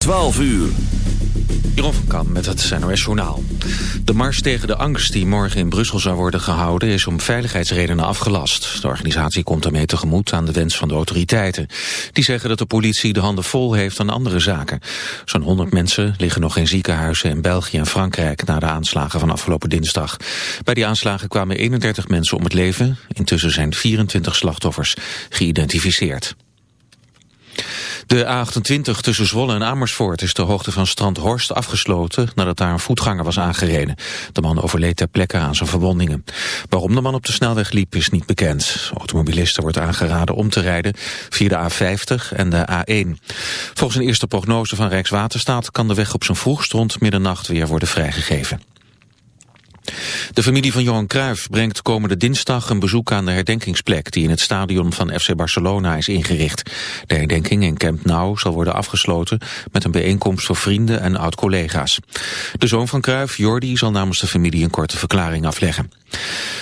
12 uur. Jeroen van Kam met het NOS Journaal. De mars tegen de angst die morgen in Brussel zou worden gehouden... is om veiligheidsredenen afgelast. De organisatie komt daarmee tegemoet aan de wens van de autoriteiten. Die zeggen dat de politie de handen vol heeft aan andere zaken. Zo'n 100 mensen liggen nog in ziekenhuizen in België en Frankrijk... na de aanslagen van afgelopen dinsdag. Bij die aanslagen kwamen 31 mensen om het leven. Intussen zijn 24 slachtoffers geïdentificeerd. De A28 tussen Zwolle en Amersfoort is ter hoogte van Strand Horst afgesloten nadat daar een voetganger was aangereden. De man overleed ter plekke aan zijn verwondingen. Waarom de man op de snelweg liep is niet bekend. Automobilisten wordt aangeraden om te rijden via de A50 en de A1. Volgens een eerste prognose van Rijkswaterstaat kan de weg op zijn vroegst rond middernacht weer worden vrijgegeven. De familie van Johan Cruijff brengt komende dinsdag een bezoek aan de herdenkingsplek die in het stadion van FC Barcelona is ingericht. De herdenking in Camp Nou zal worden afgesloten met een bijeenkomst voor vrienden en oud-collega's. De zoon van Cruijff, Jordi, zal namens de familie een korte verklaring afleggen.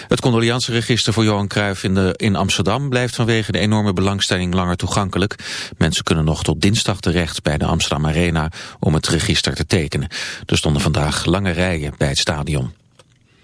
Het condolianceregister voor Johan Cruijff in, de, in Amsterdam blijft vanwege de enorme belangstelling langer toegankelijk. Mensen kunnen nog tot dinsdag terecht bij de Amsterdam Arena om het register te tekenen. Er stonden vandaag lange rijen bij het stadion.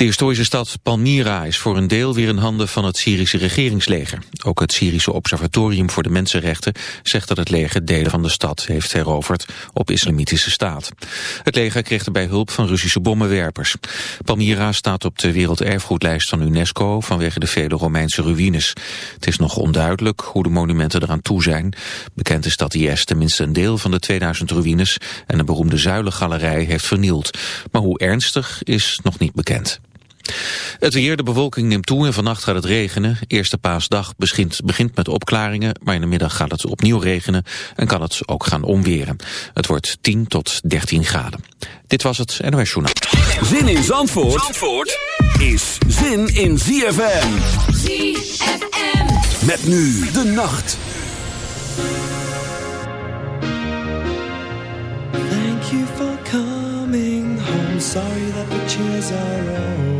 De historische stad Palmyra is voor een deel weer in handen van het Syrische regeringsleger. Ook het Syrische Observatorium voor de Mensenrechten zegt dat het leger delen van de stad heeft heroverd op islamitische staat. Het leger kreeg erbij hulp van Russische bommenwerpers. Palmyra staat op de werelderfgoedlijst van UNESCO vanwege de vele Romeinse ruïnes. Het is nog onduidelijk hoe de monumenten eraan toe zijn. Bekend is dat IS tenminste een deel van de 2000 ruïnes en de beroemde zuilengalerij heeft vernield. Maar hoe ernstig is nog niet bekend. Het weer, de bewolking neemt toe en vannacht gaat het regenen. Eerste paasdag begint, begint met opklaringen, maar in de middag gaat het opnieuw regenen en kan het ook gaan omweren. Het wordt 10 tot 13 graden. Dit was het NOS Journaal. Zin in Zandvoort, Zandvoort is zin in ZFM. ZFM. Met nu de nacht. Thank you for coming home. Sorry that the chairs are all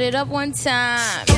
It up one time.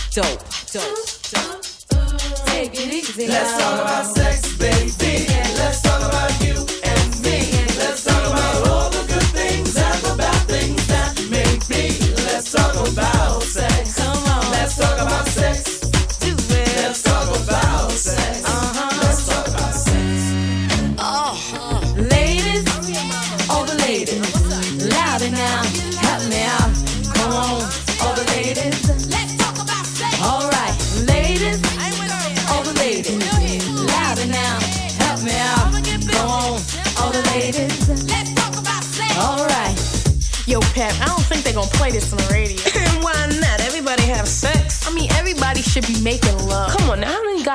dope, dope, dope. Take it easy. Let's talk about sex.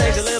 stage a little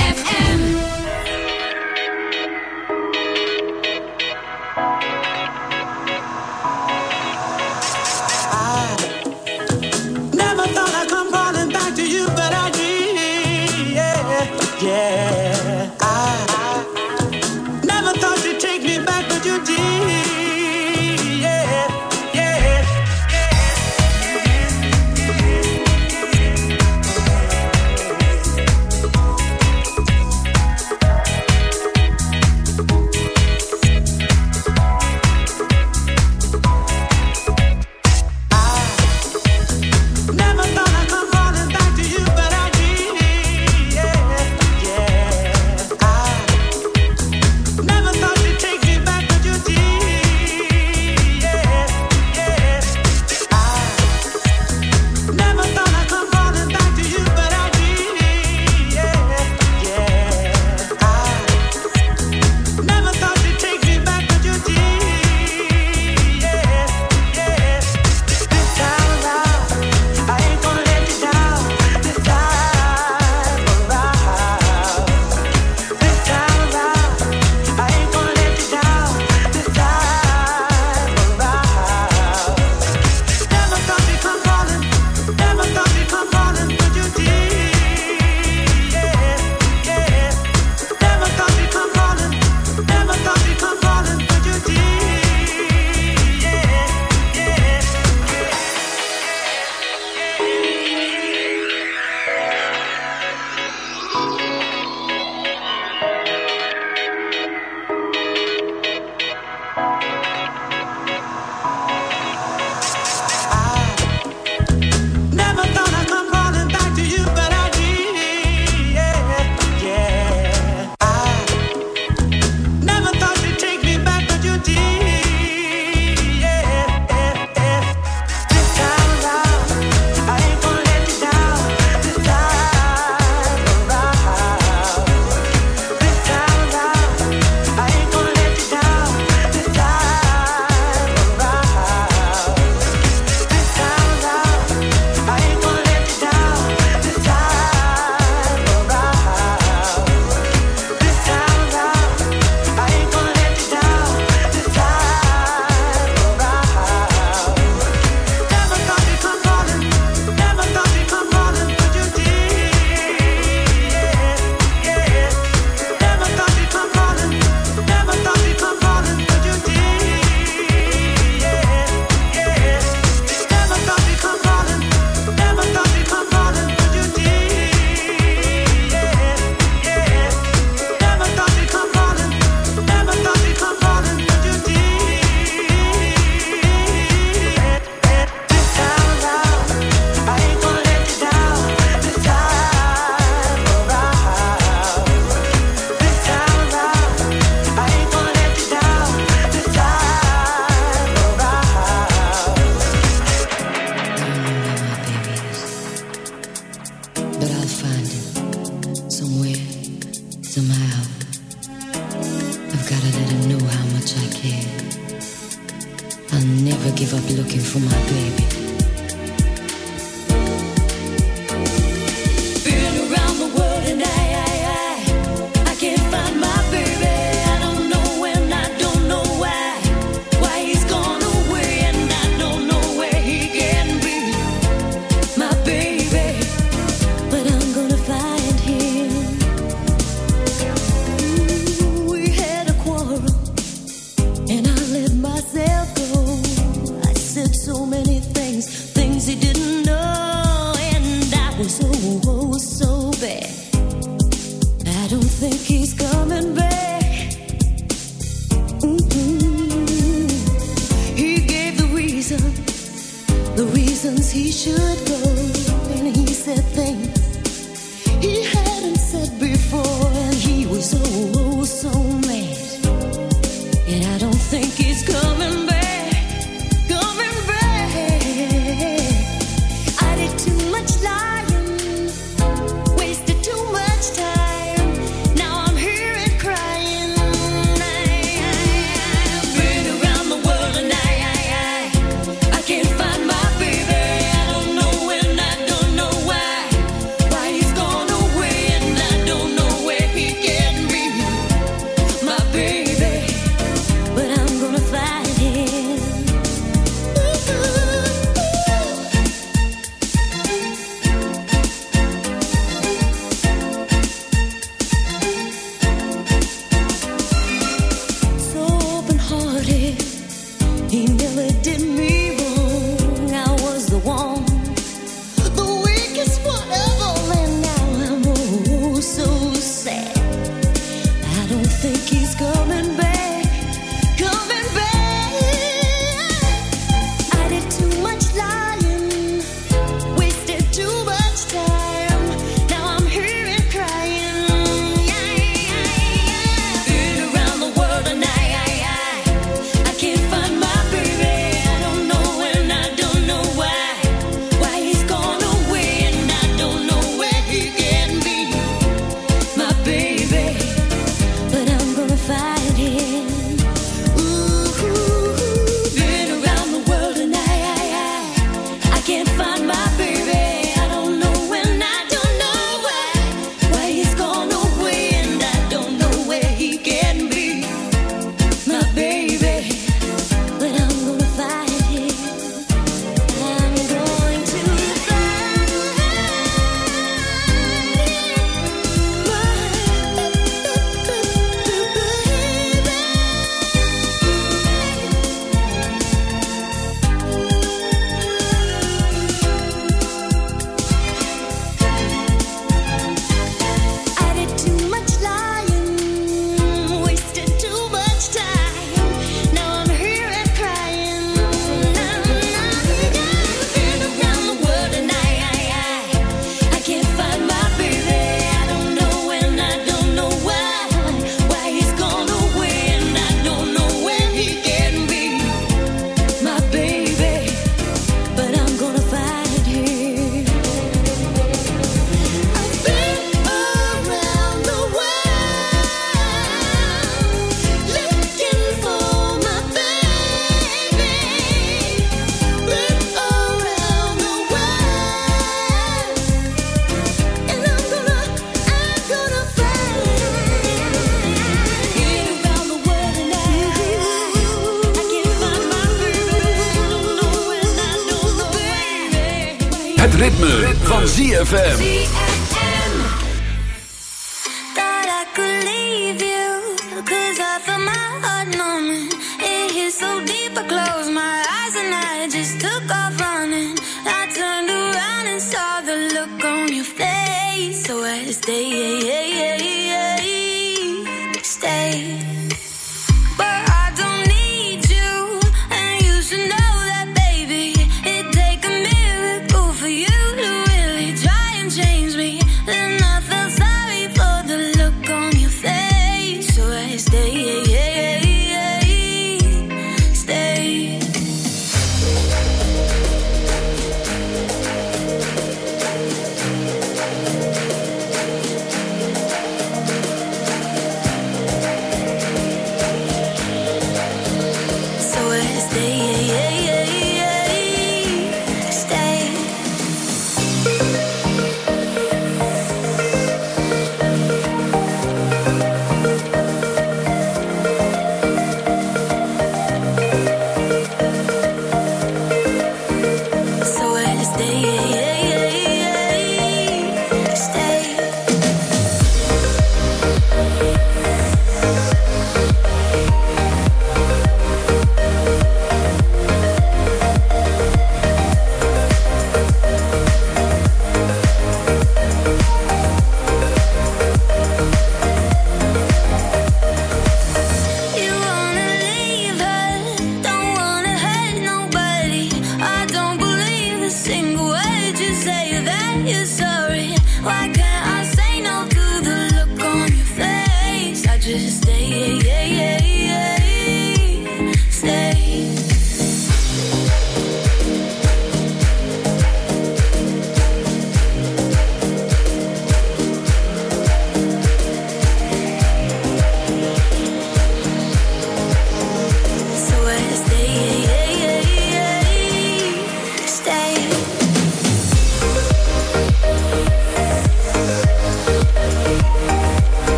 ZFM.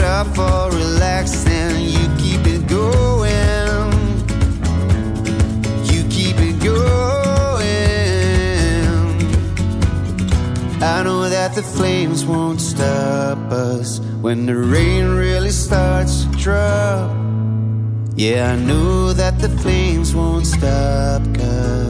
It up or relax and you keep it going. You keep it going. I know that the flames won't stop us when the rain really starts to drop. Yeah, I know that the flames won't stop us.